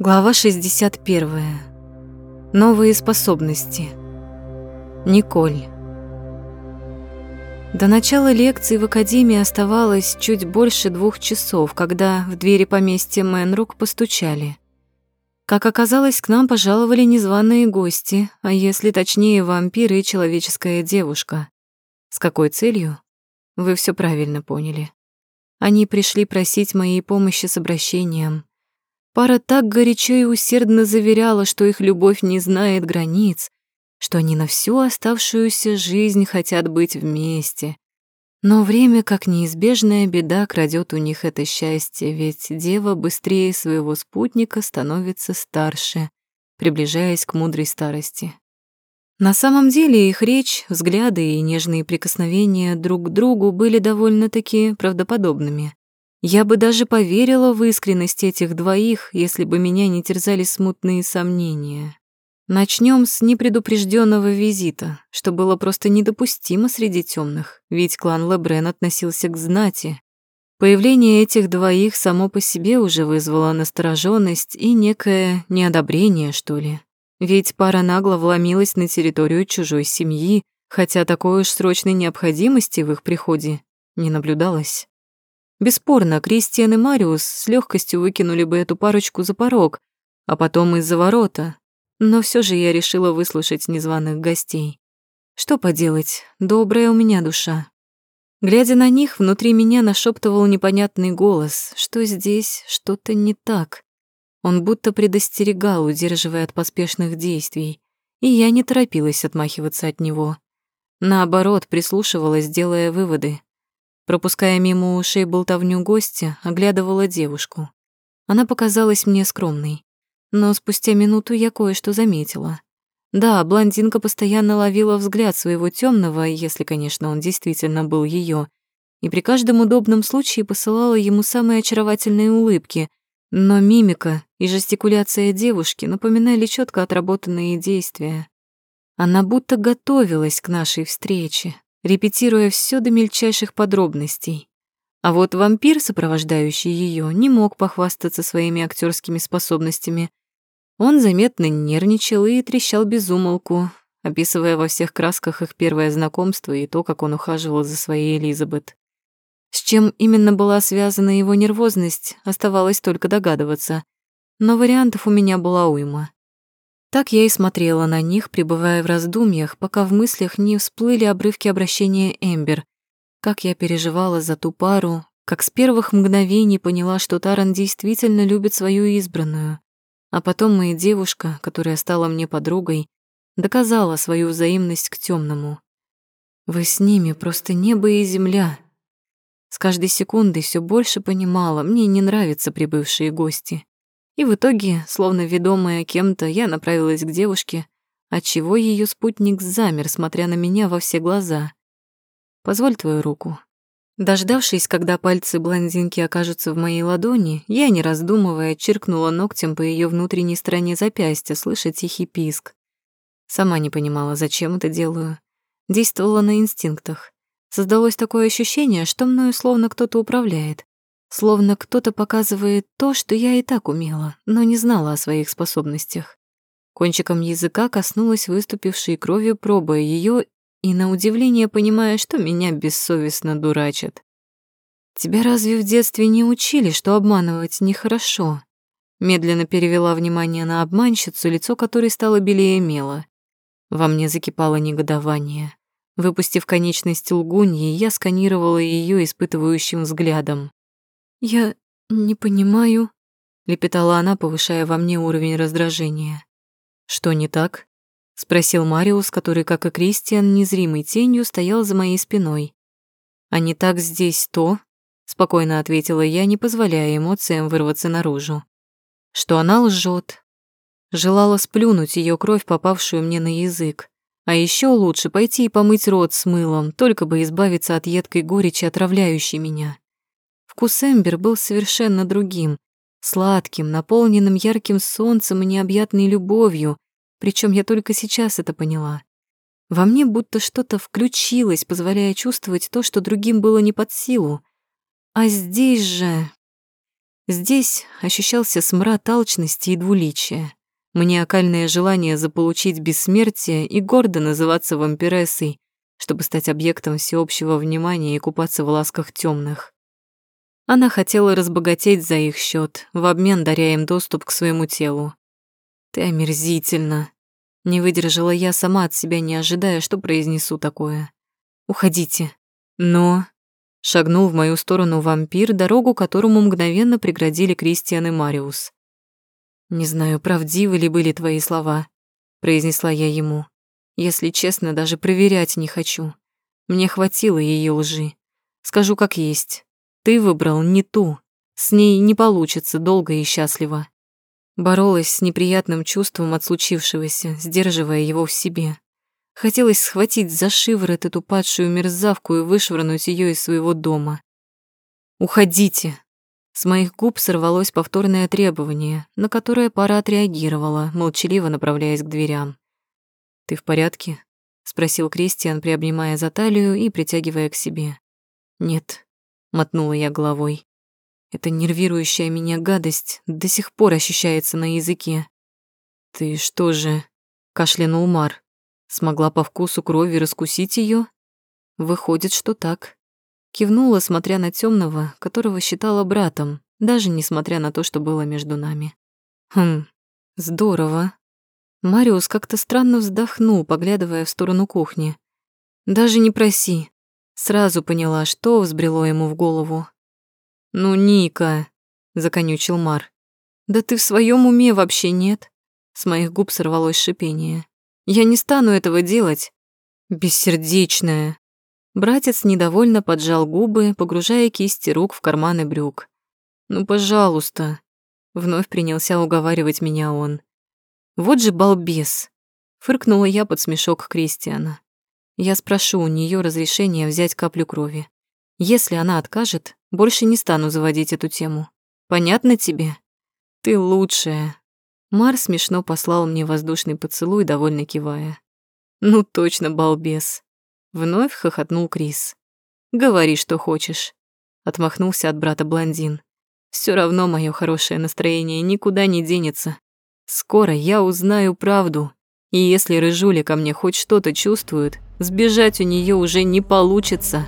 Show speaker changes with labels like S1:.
S1: Глава 61. Новые способности. Николь. До начала лекции в академии оставалось чуть больше двух часов, когда в двери поместья Мэнрук постучали. Как оказалось, к нам пожаловали незваные гости, а если точнее, вампиры и человеческая девушка. С какой целью? Вы все правильно поняли. Они пришли просить моей помощи с обращением. Пара так горячо и усердно заверяла, что их любовь не знает границ, что они на всю оставшуюся жизнь хотят быть вместе. Но время, как неизбежная беда, крадет у них это счастье, ведь дева быстрее своего спутника становится старше, приближаясь к мудрой старости. На самом деле их речь, взгляды и нежные прикосновения друг к другу были довольно-таки правдоподобными. Я бы даже поверила в искренность этих двоих, если бы меня не терзали смутные сомнения. Начнем с непредупрежденного визита, что было просто недопустимо среди темных, ведь клан Лебрен относился к знати. Появление этих двоих само по себе уже вызвало настороженность и некое неодобрение, что ли. Ведь пара нагло вломилась на территорию чужой семьи, хотя такой уж срочной необходимости в их приходе не наблюдалось. Бесспорно, Кристиан и Мариус с легкостью выкинули бы эту парочку за порог, а потом из-за ворота. Но все же я решила выслушать незваных гостей. Что поделать, добрая у меня душа. Глядя на них, внутри меня нашептывал непонятный голос, что здесь что-то не так. Он будто предостерегал, удерживая от поспешных действий, и я не торопилась отмахиваться от него. Наоборот, прислушивалась, делая выводы. Пропуская мимо ушей болтовню гостя, оглядывала девушку. Она показалась мне скромной. Но спустя минуту я кое-что заметила. Да, блондинка постоянно ловила взгляд своего темного, если, конечно, он действительно был ее, и при каждом удобном случае посылала ему самые очаровательные улыбки, но мимика и жестикуляция девушки напоминали четко отработанные действия. Она будто готовилась к нашей встрече, репетируя все до мельчайших подробностей. А вот вампир, сопровождающий ее, не мог похвастаться своими актерскими способностями. Он заметно нервничал и трещал без умолку, описывая во всех красках их первое знакомство и то, как он ухаживал за своей Элизабет. С чем именно была связана его нервозность, оставалось только догадываться. Но вариантов у меня была уйма. Так я и смотрела на них, пребывая в раздумьях, пока в мыслях не всплыли обрывки обращения Эмбер. Как я переживала за ту пару, как с первых мгновений поняла, что Таран действительно любит свою избранную. А потом моя девушка, которая стала мне подругой, доказала свою взаимность к темному. Вы с ними просто небо и земля. С каждой секундой все больше понимала, мне не нравятся прибывшие гости. И в итоге, словно ведомая кем-то, я направилась к девушке, отчего ее спутник замер, смотря на меня во все глаза. «Позволь твою руку». Дождавшись, когда пальцы блондинки окажутся в моей ладони, я, не раздумывая, чиркнула ногтем по ее внутренней стороне запястья, слыша тихий писк. Сама не понимала, зачем это делаю. Действовала на инстинктах. Создалось такое ощущение, что мною словно кто-то управляет. Словно кто-то показывает то, что я и так умела, но не знала о своих способностях. Кончиком языка коснулась выступившей кровью, пробуя ее и, на удивление, понимая, что меня бессовестно дурачат. «Тебя разве в детстве не учили, что обманывать нехорошо?» Медленно перевела внимание на обманщицу, лицо которой стало белее мела. Во мне закипало негодование. Выпустив конечность лгуньи, я сканировала ее испытывающим взглядом. «Я не понимаю», — лепетала она, повышая во мне уровень раздражения. «Что не так?» — спросил Мариус, который, как и Кристиан, незримой тенью стоял за моей спиной. «А не так здесь то?» — спокойно ответила я, не позволяя эмоциям вырваться наружу. «Что она лжет. Желала сплюнуть ее кровь, попавшую мне на язык. А еще лучше пойти и помыть рот с мылом, только бы избавиться от едкой горечи, отравляющей меня. Вкус Эмбер был совершенно другим, сладким, наполненным ярким солнцем и необъятной любовью, причем я только сейчас это поняла. Во мне будто что-то включилось, позволяя чувствовать то, что другим было не под силу. А здесь же... Здесь ощущался смрад алчности и двуличия, маниакальное желание заполучить бессмертие и гордо называться вампирессой, чтобы стать объектом всеобщего внимания и купаться в ласках темных. Она хотела разбогатеть за их счет, в обмен даря им доступ к своему телу. «Ты омерзительно!» Не выдержала я сама от себя, не ожидая, что произнесу такое. «Уходите!» Но... Шагнул в мою сторону вампир, дорогу которому мгновенно преградили Кристиан и Мариус. «Не знаю, правдивы ли были твои слова», — произнесла я ему. «Если честно, даже проверять не хочу. Мне хватило ее лжи. Скажу как есть. Ты выбрал не ту. С ней не получится долго и счастливо. Боролась с неприятным чувством от случившегося, сдерживая его в себе. Хотелось схватить за шиворот эту падшую мерзавку и вышвырнуть ее из своего дома. «Уходите!» С моих губ сорвалось повторное требование, на которое пара отреагировала, молчаливо направляясь к дверям. «Ты в порядке?» — спросил Кристиан, приобнимая за талию и притягивая к себе. «Нет», мотнула я головой. Эта нервирующая меня гадость до сих пор ощущается на языке. Ты что же, кашлянул Мар. Смогла по вкусу крови раскусить ее? Выходит, что так. Кивнула, смотря на темного, которого считала братом, даже несмотря на то, что было между нами. Хм, здорово. Мариус как-то странно вздохнул, поглядывая в сторону кухни. Даже не проси. Сразу поняла, что взбрело ему в голову. «Ну, Ника», — законючил Мар, — «да ты в своем уме вообще нет?» С моих губ сорвалось шипение. «Я не стану этого делать». «Бессердечная». Братец недовольно поджал губы, погружая кисти рук в карманы брюк. «Ну, пожалуйста», — вновь принялся уговаривать меня он. «Вот же балбес!» — фыркнула я под смешок Кристиана. Я спрошу у нее разрешения взять каплю крови. Если она откажет, больше не стану заводить эту тему. Понятно тебе? Ты лучшая. Мар смешно послал мне воздушный поцелуй, довольно кивая. Ну точно, балбес. Вновь хохотнул Крис. Говори, что хочешь. Отмахнулся от брата блондин. Все равно мое хорошее настроение никуда не денется. Скоро я узнаю правду, и если Рыжуля ко мне хоть что-то чувствует, Сбежать у нее уже не получится.